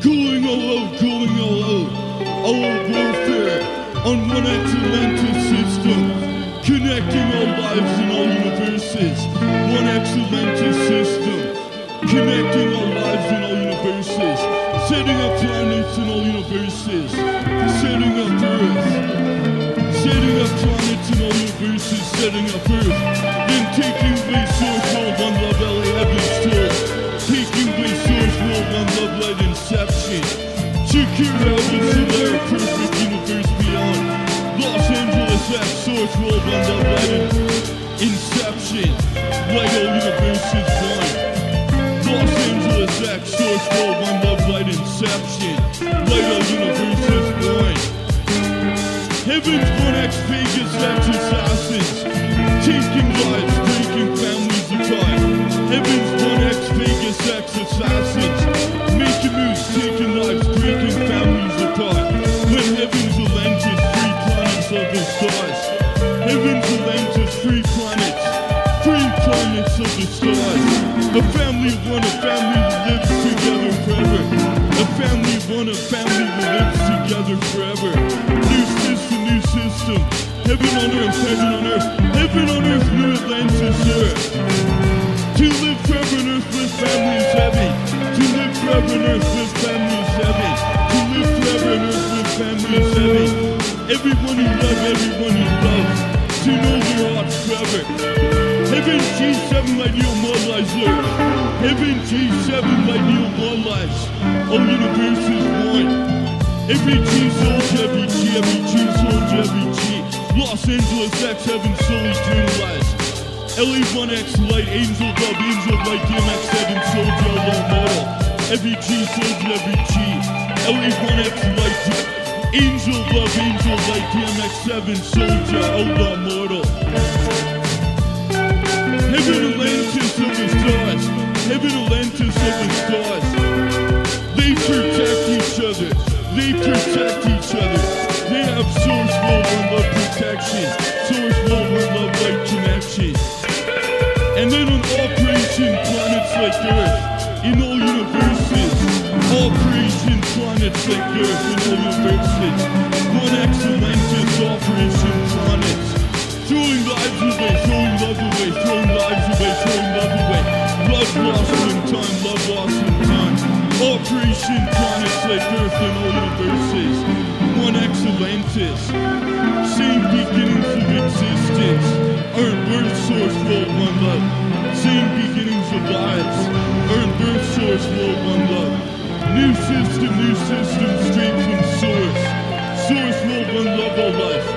Cooling all out, cooling all out. Out warfare on one Atlantis system. Connecting all lives in all universes. One Atlantis system. Connecting all lives in all universes. Setting up planets in all universes. Setting up Earth. Setting up planets in all universes. Setting up Earth. Then taking place source world one love LA heaven's tool. Taking place source world one love light inception. Heavens to their perfect universe beyond. Los Angeles X source world love light inception. Light all universes one. Los Angeles X source world one love light inception. Light all universes one. Heaven's one X Vegas X assassins. Taking lives, breaking families apart. Heaven's one X Vegas X assassins. Family a family that lives together forever. New system, new system. Heaven on earth, heaven on earth. Heaven on earth, new Atlantis earth. To live forever on earth with family is heavy. To live forever on earth with family is heavy. To live forever on earth with family is heavy. Everyone you love, everyone you love. To know their hearts forever. Heaven G7 light your more lives earth. G7 light your more lives. All universe is one. Every G soldier, every G, every G soldier, every G. Los Angeles X, heaven soul eternalized. LA1X light, angel love, angel light, DMX7 soldier, low model. Every G soldier, every G. LA1X light, angel love, angel light, DMX7 soldier, Allah mortal. Heaven Atlantis of the stars. Heaven Atlantis of the stars. They protect each other. They protect each other. They have source world one love protection. Source world one love light connection. And then on all creation planets like Earth, in all universes, all creation planets like Earth, in all universes, Earth and all universes. One Atlantis. Same beginnings of existence. Earn birth source, world, one love. Same beginnings of lives. Earn birth source, world, one love. New system, new system, straight from source. Source, world, one love, all life.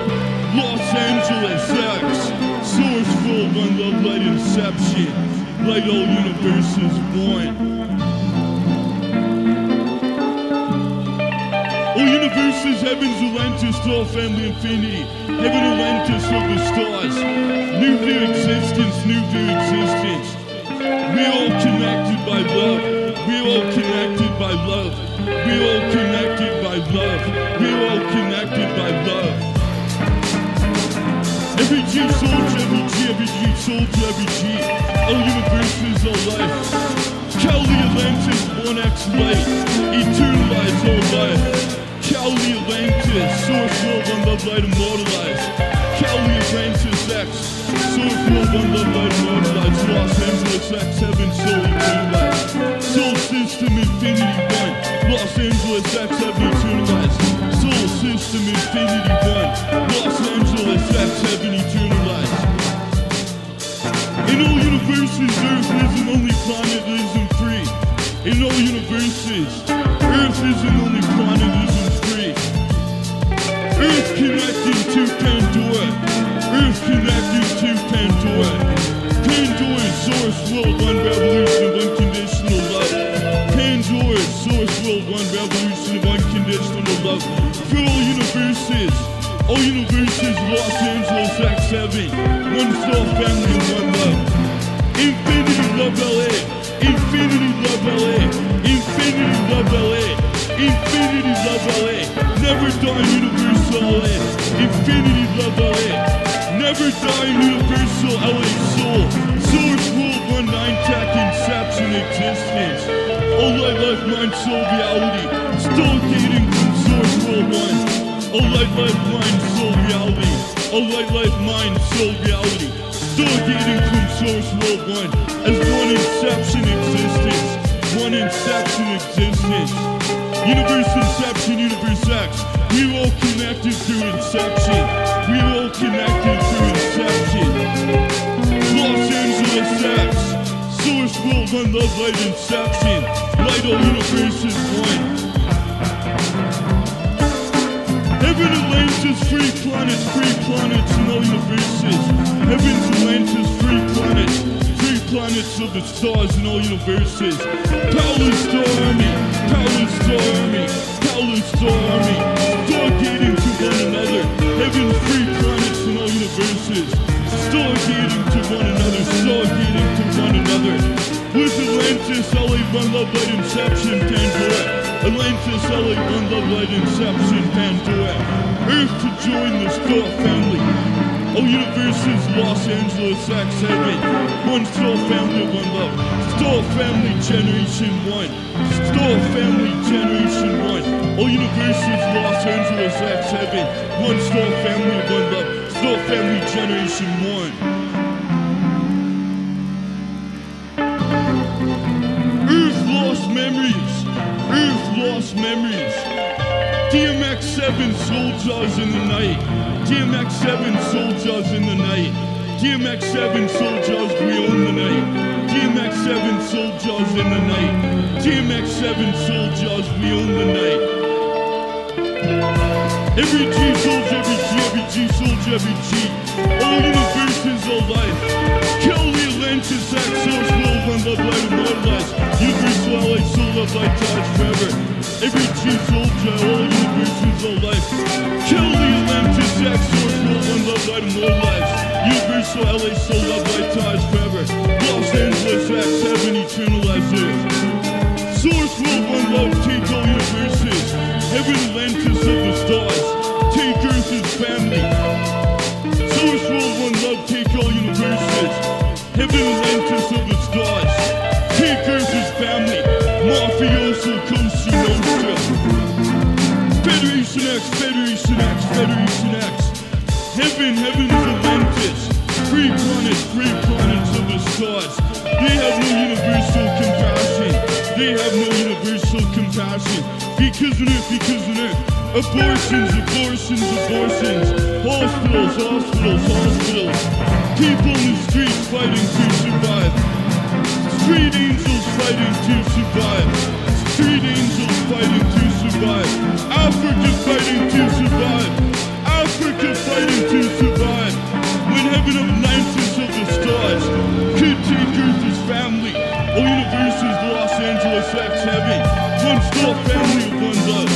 Los Angeles X. Source, world, one love, light inception. Light all universes one. All universes, heavens, Atlantis, to all family infinity. Heaven, Atlantis of the stars. New view existence, new view existence. We all connected by love. We all connected by love. We all connected by love. We all connected by love. Every G soldier, every G, every G soldier, every G. All universes, all life. Cali Atlantis, 1x light. Eternalize all life. Atlantis, source world, one love light immortalized. Cali Atlantis X, source world, one love light immortalized. Los Angeles X, heaven, soul eternalized. Soul system, infinity one. Los Angeles X, heaven eternalized. Soul system, infinity one. Los Angeles X, heaven eternalized. In all universes, Earth is the only planet isn't free. In all universes, Earth is the only planet isn't. Connecting to Pandora. Earth connecting to Pandora. Pandora source world one revolution of unconditional love. Pandora source world one revolution of unconditional love. For all universes, all universes, Los Angeles X7, one soul family one love. Infinity love LA, infinity love LA, infinity love LA, infinity love LA. Never die universal LA, infinity love LA. Never die universal LA soul. Source world one nine tech inception existence. All I life, mind, soul, reality. Stargating from source world one. Oh, a light, life, mind, soul, reality. Oh, a light, life, mind, soul, reality. Stargating from source world one. As one inception existence. One inception existence. Universe inception, universe X. We all connected through inception. We all connected through inception. Los Angeles X. Source world, one love, light, inception. Light all universes one. Heaven Atlantis, free planets, free planets in all universes. Heaven's Atlantis, free planets, free planets of the stars in all universes. Power Star Army, Army, Power Star Army. Stargating to one another. Heaven's free planets in all universes. Stargating to one another, stargating to one another. With Atlantis, LA, One Love, Light, Inception, Pandora. Atlantis, LA, One Love, Light, Inception, Pandora. Earth to join the Star family. All universes, Los Angeles, X Heaven. One Star family, one love. Star family, generation one. Star family, generation one. All universes, Los Angeles, X Heaven. One Star family, one love. Star family, generation one. Earth lost memories. Earth lost memories. DMX7 soldiers in the night. DMX7 soldiers in the night. DMX7 soldiers, we own the night. DMX7 soldiers in the night. DMX7 soldiers, we own the night. Every G soldier, every G, every G soldier, every G. All universes, all life. Kill the Atlantis, Axos, will one love, light, immortalized. Universal LA, soul, love, light, ties forever. Every G soldier, all universes, all life. Kill the Atlantis, Axos, will one love, light, immortalized. Universal LA, soul, love, light, ties forever. Los Angeles, X, heaven, eternalized earth. Source will one love, take all universes. Heaven Atlantis of the stars. Take Earth's family. Source will one love, take all universes. Heaven Atlantis of the compassion. Because on earth, because on earth. Abortions, abortions, abortions. Hospitals, hospitals, hospitals. People in the streets fighting to survive. Street angels fighting to survive. Street angels fighting to survive. Africa fighting to survive. Africa fighting to survive. When heaven of Atlantis of the stars could take Earth's family. All universes, Los Angeles, X heaven. One family one love.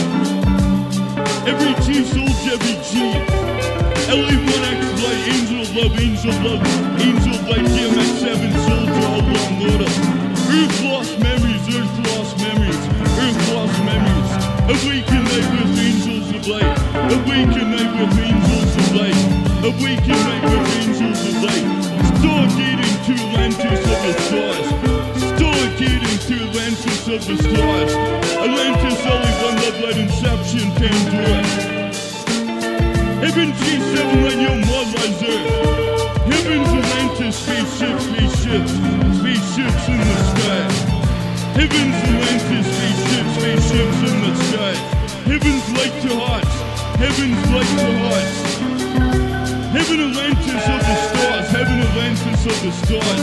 Every G soldier, every G. LA1X light, angel of love, angel love, angel of light, DMX7 soldier, all one mortal. Earth lost memories, earth lost memories, earth lost memories. Awaken night with angels of light, awaken night with angels of light, awaken night with angels of light. Stargating to Atlantis of the stars, to Atlantis of the stars. Atlantis, only one love, light, inception, Pandora. Heaven G7 when your mother's earth. Heaven's Atlantis, spaceships, spaceships, spaceships in the sky. Heaven's Atlantis, spaceships, spaceships in the sky. Heaven's light to hearts, heaven's light to hearts. Heaven Atlantis of the stars, heaven Atlantis of the stars.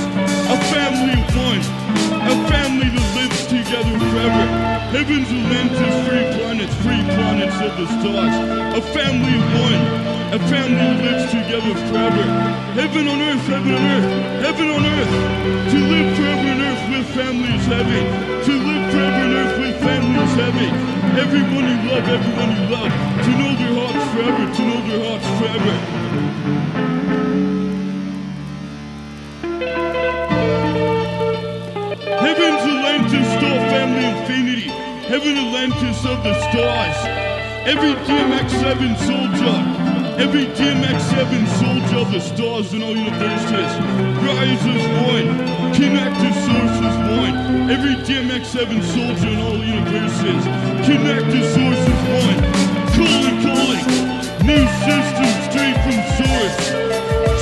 A family of one, a family that lives together forever. Heaven's Atlantis, free planets, free planets of the stars. A family of one, a family that lives together forever. Heaven on earth, heaven on earth, heaven on earth. To live forever on earth with family is heaven. To live forever on earth with family is heaven. Everyone you love, everyone you love. To know their hearts forever, to know their hearts forever. Heaven's Atlantis Star Family Infinity. Heaven Atlantis of the stars. Every DMX7 soldier. Every DMX7 soldier of the stars in all universes. Rise as one. Connect to source as one. Every DMX7 soldier in all universes. universes. Connect to sources one. Calling, calling. New system straight from source.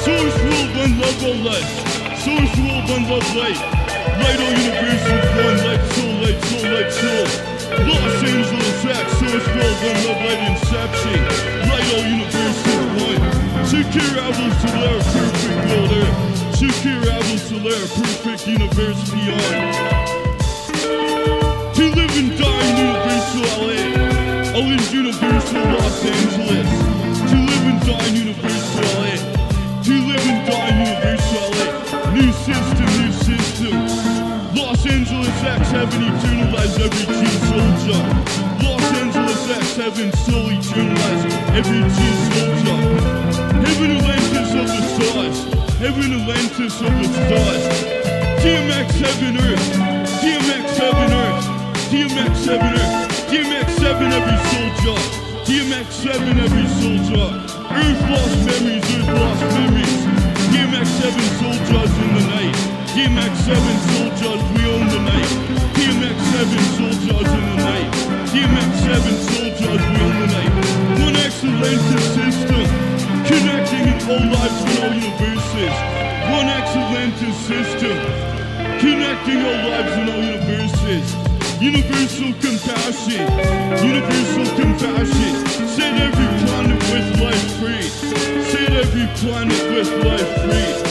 Source world one love all light. Source world one love light. Light all universes one. Light soul, light soul, light soul. Los Angeles X. Source world one love light inception. Light all universes one. Secure albums to their perfect earth. Secure albums to their perfect universe beyond. To live and die in Universal LA. In Universal Los Angeles. To live and die in Universal LA. Soldier. Los Angeles X heaven soul eternalize every G soldier. Heaven Atlantis of the stars. Heaven Atlantis of the stars. DMX heaven earth. DMX heaven earth. DMX heaven earth. DMX seven every soldier. DMX seven every soldier. Earth lost memories. Earth lost memories. DMX seven soldiers in the night. DMX seven soldiers we own the night. DMX seven soldiers in the night. DMX seven soldiers we own the night. One excellent system. Connecting in all lives and all universes. One excellent system. Connecting all lives and all universes. Universal compassion. Universal compassion. Set every planet with life free. Set every planet with life free.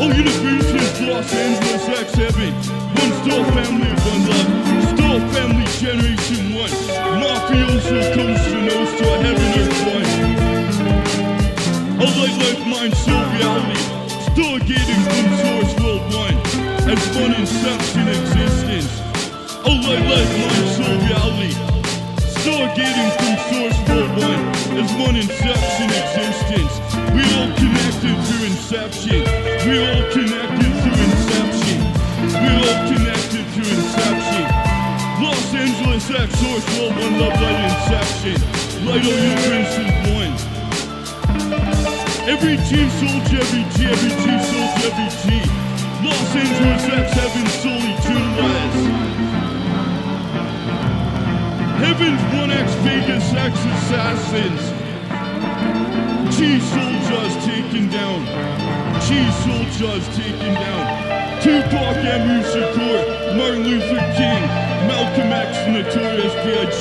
All universes, Los Angeles, X Heaven. One star family one love. Star family generation one. Mafioso Costa Nostra, heaven earth one. A light, life, mind, soul, reality. Stargating from source world one. As one inception existence. A light, life, mind, soul, reality. Stargating from source world one. As one inception existence. We all connected through inception. We all connected through inception. We all connected through inception. Los Angeles X source world one love light inception. Light all universe is one. Every G soldier, every G, every G soldier, every G. Los Angeles X heaven soul eternalized. Heaven's 1X Vegas X assassins. G soldiers taken down. G soldiers taken down. Tupac Amaru Shakur, Martin Luther King, Malcolm X, Notorious B.I.G.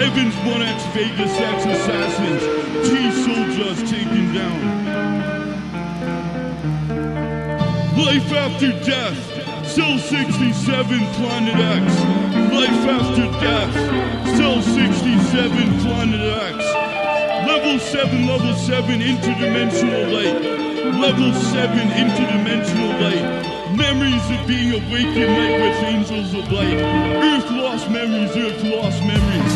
Heaven's 1X Vegas X assassins. G soldiers taken down. Life after death. Cell 67, Planet X. Life after death. Cell 67, Planet X. Level 7, level 7, interdimensional light. Level 7, interdimensional light. Memories of being awakened night with angels of light. Earth lost memories, earth lost memories.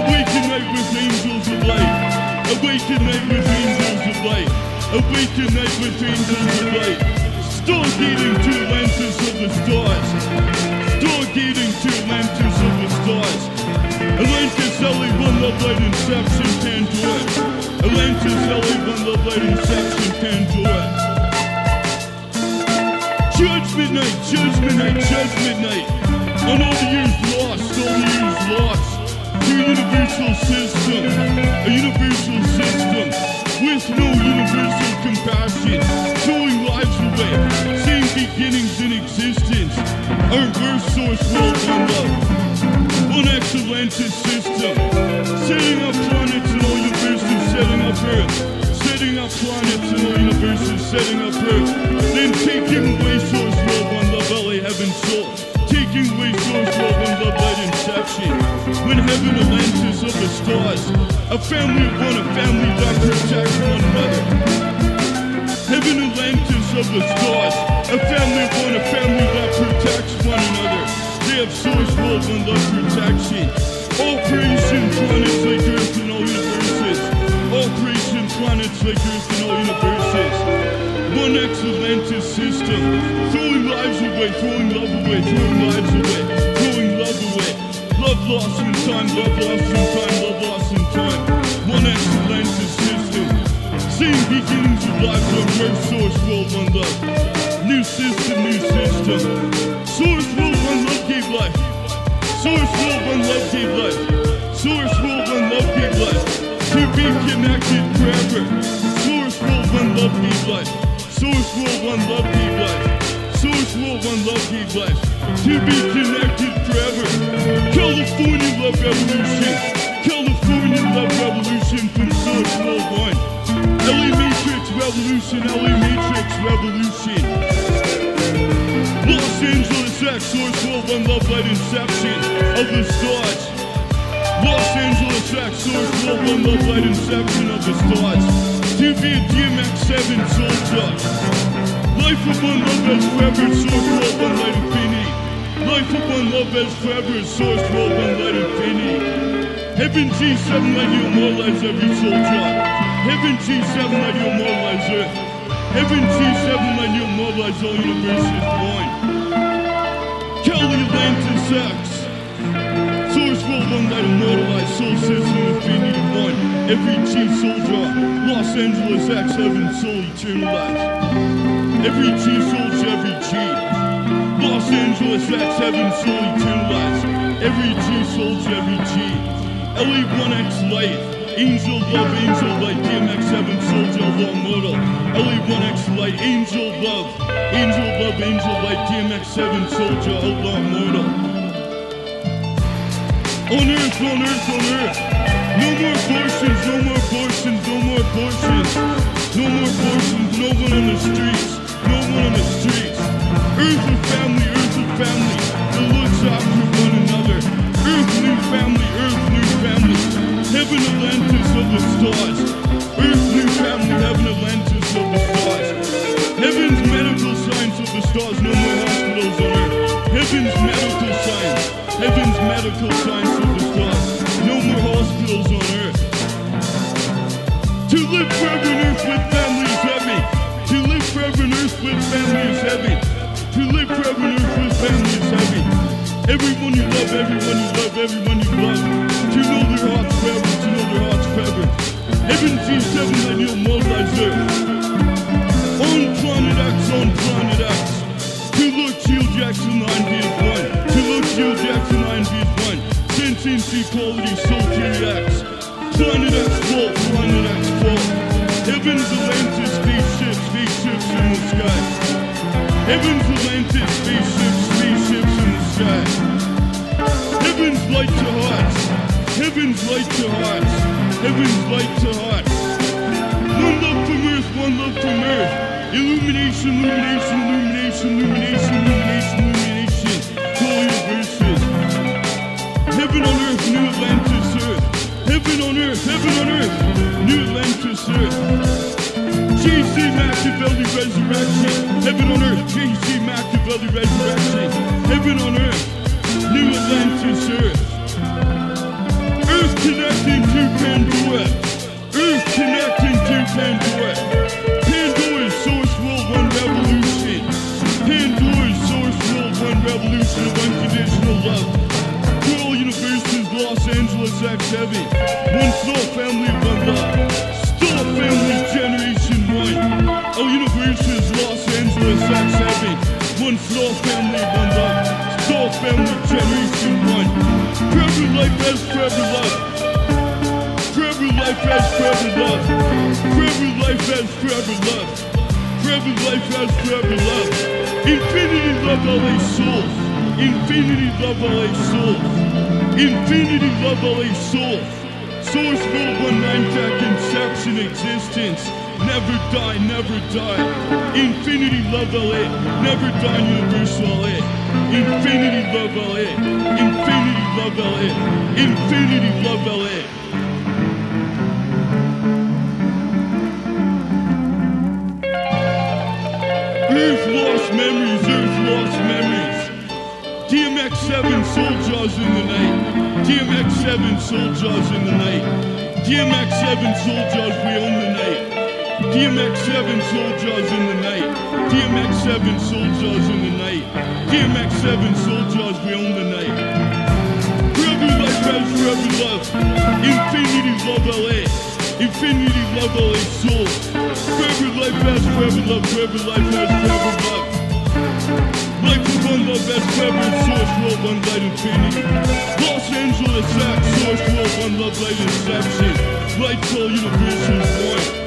Awakened night with angels of light. Awakened night with angels of light. Awakened night with angels of light. Stargating to Atlantis of the stars. Stargating to Atlantis of the stars. Atlantis, LA, one love light, inception, Pandora. Atlantis, LA, one love light, inception, Pandora. Judgment night, judgment night, judgment night. On all the years lost, all the years lost. To a universal system, a universal system with no universal compassion, throwing lives away, same beginnings in existence. Our birth source world one love, one Atlantis system, setting up planets in all universes, setting up Earth, setting up planets in all universes, setting up Earth, then taking away source world one love, LA heaven soul, taking away source world one love light inception. When heaven Atlantis of the stars, a family of one, a family that protects one another. Heaven Atlantis of the stars, a family of one, a family that protects one another. Have source world one love protection. All creation planets like Earth and all universes. All creation planets like Earth and all universes. One Atlantis system, throwing lives away, throwing love away, throwing lives away, throwing love away. Love lost in time, love lost in time, love lost in time. One Atlantis system, same beginnings of life birth, source, world, one love. New system, new system. Source, world, gave life. Source will one love give life. Source will one love give life. To be connected forever. Source will one love give life. Source will one love give life. Source will one love give life. To be connected forever. California love revolution. California love revolution from Source one. LA Matrix revolution. LA Matrix revolution. Los Angeles X, Source World One Love Light Inception of the stars. Los Angeles X, Source World One Love Light Inception of the stars. To be a DMX7 soldier. Life of one love as forever, Source World One Light Infinity. Life of one love as forever, Source World One Light Infinity. Heaven G7 let you immortalize every soldier. Heaven G7 let you immortalize Earth. Heaven G7 let you immortalize all universes one. Kelly Atlantis X. Source World One let immortalize Soul System Infinity One. Every G soldier. Los Angeles X Heaven Soul Eternalized. Every G soldier, every G. Los Angeles X Heaven Soul Eternalized. Every G soldier, every G. LA1X Light. Angel Love, Angel Light, DMX7 Soldier Law Model. LA1X Light, Angel Love, Angel Love, Angel Light, DMX7 Soldier Outlaw Mortal. On earth, on earth, on earth. No more abortions, no more abortions, no more abortions. No more abortions, no one on the streets, no one on the streets. Earth and family, earth and family Heaven Atlantis of the stars. Earth, new family, heaven Atlantis of the stars. Heaven's medical science of the stars, no more hospitals on earth. Heaven's medical science, heaven's medical science of the stars, no more hospitals on earth. To live forever on earth with family is heavy. To live forever on earth with family is heavy. To live forever on earth with family is heavy. Everyone you love, everyone you love, everyone you love. To know their hearts forever, to know their hearts forever. Heaven G7 that you'll mobilize earth. On planet X, on planet X. To look Shield Jackson 9 vs 1. To look Shield Jackson 9 vs 1. Sentiency quality Soul X. Planet X full, planet X full. Heaven's Atlantis spaceships, spaceships in the sky. Heaven's Atlantis spaceships, sky. Heaven's light to hearts. Heaven's light to hearts. Heaven's light to hearts. One love from earth, one love from earth. Illumination, illumination, illumination, illumination, illumination, illumination. All universes. Heaven on earth, new Atlantis earth. Heaven on earth, heaven on earth, new Atlantis earth. JC Machiavelli resurrection. Heaven on earth, JC Machiavelli resurrection. Heaven on earth, new Atlantis earth. Earth connecting to Pandora. Earth connecting to Pandora. Pandora's source world one revolution. Pandora's source world one revolution of unconditional love. All universes, Los Angeles X Heavy. One soul family, one love. Star family generation one. All universes, Los Angeles X Heavy. One star family, family generation one. Forever life as forever love. Forever life as forever love. Forever life as forever love. Forever life as forever love. Infinity love LA soul. Infinity love LA soul. Infinity love LA soul. Source world one nine tech inception existence. Never die, never die. Infinity love LA. Never die universal LA. Infinity love LA. Infinity love LA. Infinity love LA. Earth lost memories, Earth lost memories. DMX7 Soul Jaws in the night. DMX7 Soul Jaws in the night. DMX7 Soul Jaws, we own the night. DMX7 soldiers in the night. DMX7 soldiers in the night. DMX7 soldiers, we own the night. Forever life has forever love. Infinity love LA. Infinity love LA soul. Forever life has forever love. Forever life has forever love. Life of one love has forever source world one light infinity. Los Angeles X, source world, one love, light inception. Lights all universes one.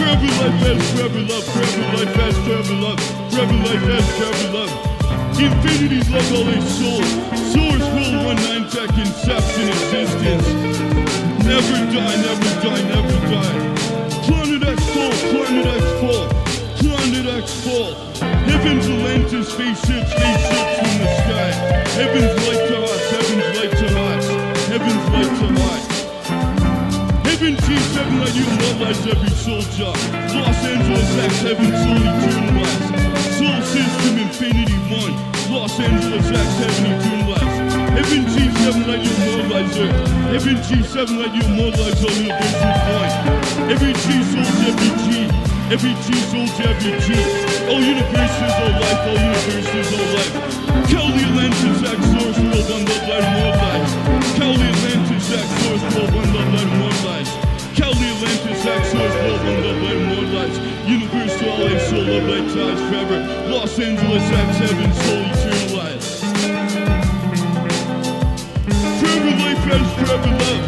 Forever life has forever love, forever life has forever love, forever life has forever love. Infinity love all its soul. Source will one nine tech inception existence. Never die, never die, never die. Planet X fall, planet X fall, planet X fall. Heaven's Atlantis, spaceship, spaceships in the sky. Heaven's light to us, heaven's light to us, heaven's light to us. Heaven G7 light you love every soldier. Los Angeles X, heaven soul eternalized. Soul system infinity one. Los Angeles X, heaven eternalized. Heaven G7 light you mobilize earth. Heaven G7 light you mobilize all universes one. Every G soul, every G. Every G soul, every G. All universes, all life, all universes, all life. Kelly Atlantis X, source world, one love, light, more life. Kelly Atlantis X, source world, one love, light, more life. One love, light, more life. Universe, all life, soul, love, light, ties forever. Los Angeles X, heaven, soul, eternalized. Forever life has forever love.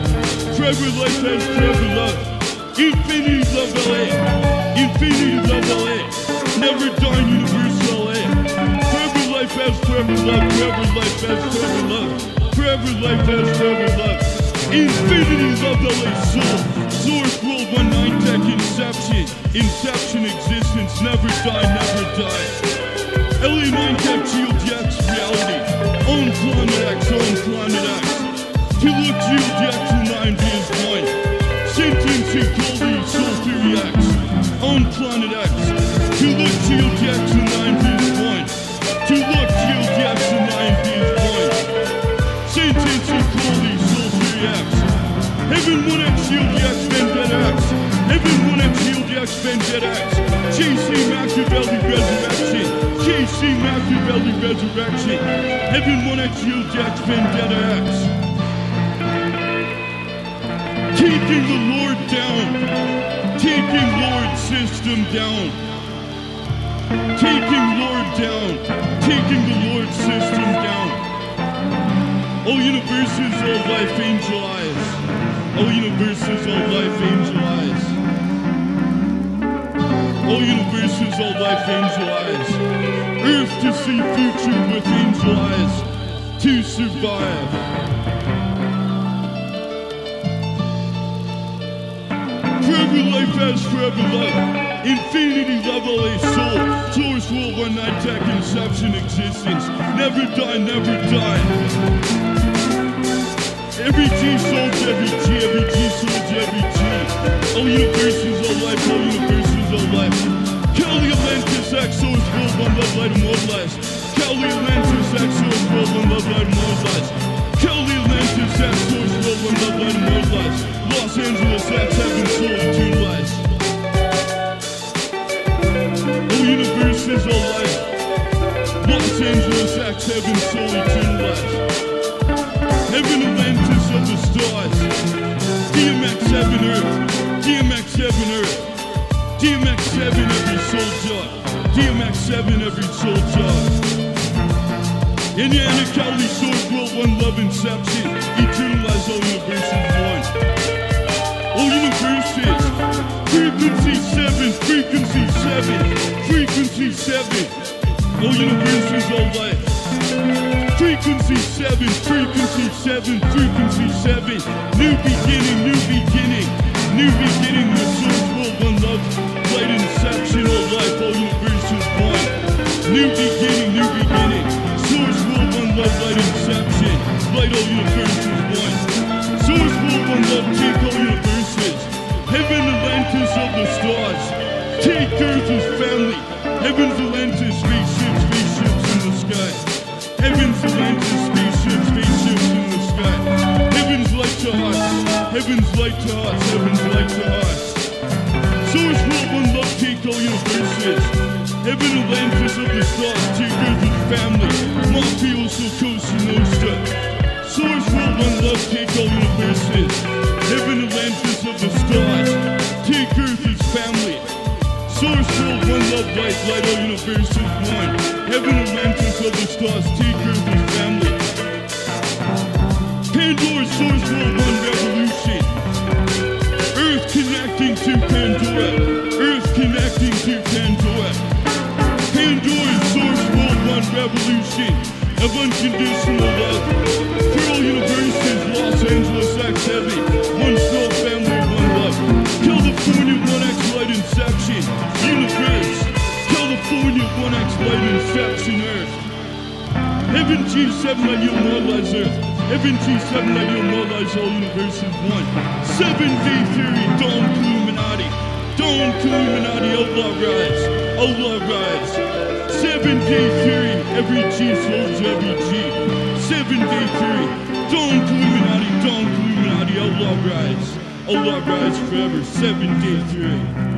Forever life has forever love. Infinity love LA. Infinity love LA. Never die universal LA. Forever life has forever love. Forever life has forever love. Forever life has forever love. Infinity love LA soul. World one nine tech inception. Inception existence. Never die, never die. LA nine tech GeoDX reality. On planet X, on planet X. Look GeoDX to B is one. Sentence equality, soul theory X. On planet X. To look GeoDX to nine Heaven 1X GeoDX Vendetta X. Heaven 1X GeoDX Vendetta X. JC Machiavelli Resurrection. JC Machiavelli Resurrection. 1X GeoDX Vendetta X. Taking the Lord down. Taking Lord system down. Taking Lord down. Taking the Lord system down. All universes, all life, angel eyes. All universes, all life, angel eyes. All universes, all life, angel eyes. Earth to see future with angel eyes. To survive. Forever life has forever love. Infinity love all a soul. Source world one night tech inception existence. Never die, never die. Every G sold every G, every G sold every G. All universes, all life, all universes, all life. Kelly Atlantis, X source world one love, light, and more lives. Kelly Atlantis, X source world one love, light, and more lives. Kelly Atlantis, X source world one love, light, and more lives. Los Angeles, X heaven, soul, eternalized. All universes, all life. Los Angeles, X heaven, soul, eternalized. Heaven Atlantis of the stars. DMX heaven earth. DMX heaven earth. DMX heaven every soldier. DMX heaven every soldier. Indiana Cali source world one love inception. Eternalize all universes one. All universes. Frequency seven. Frequency seven. Frequency seven. All universes all life. Frequency 7, frequency 7, frequency 7. New beginning, new beginning, new beginning. The source world, one love, light inception, all life, all universes one. New beginning, new beginning. Source world, one love, light inception, light all universes one. Source world, one love, take all universes. Heaven Atlantis of the stars. Take Earth as family. Heaven's Atlantis, spaceships, Heaven's Atlantis, spaceships, spaceships in the sky. Heaven's light to us. Heaven's light to us. Heaven's light to us. Source world, one love, take all universes. Heaven Atlantis of the stars, take Earth as family. Mafioso Costa Nostra. Source world, one love, take all universes. Heaven Atlantis of the stars, take Earth as family. Source world, one love, light, light all universes one. Heaven Atlantis of the stars, Earth as family. World One Revolution. Earth connecting to Pandora. Earth connecting to Pandora. Pandora's Source World One Revolution of unconditional love. Pearl Universe's Los Angeles X Heavy. One soul family, one love. California 1X Light Inception. Universe. California 1X Light Inception Heaven G7 let you realize Earth. Heaven G7 let you realize all universes one. Seven day theory, Don Killuminati. Don Killuminati, Allah rise. Allah rise. Seven day theory, every G souls every G. Seven day theory, Don Killuminati, Don Killuminati, Allah rise. Allah rise forever. Seven day theory.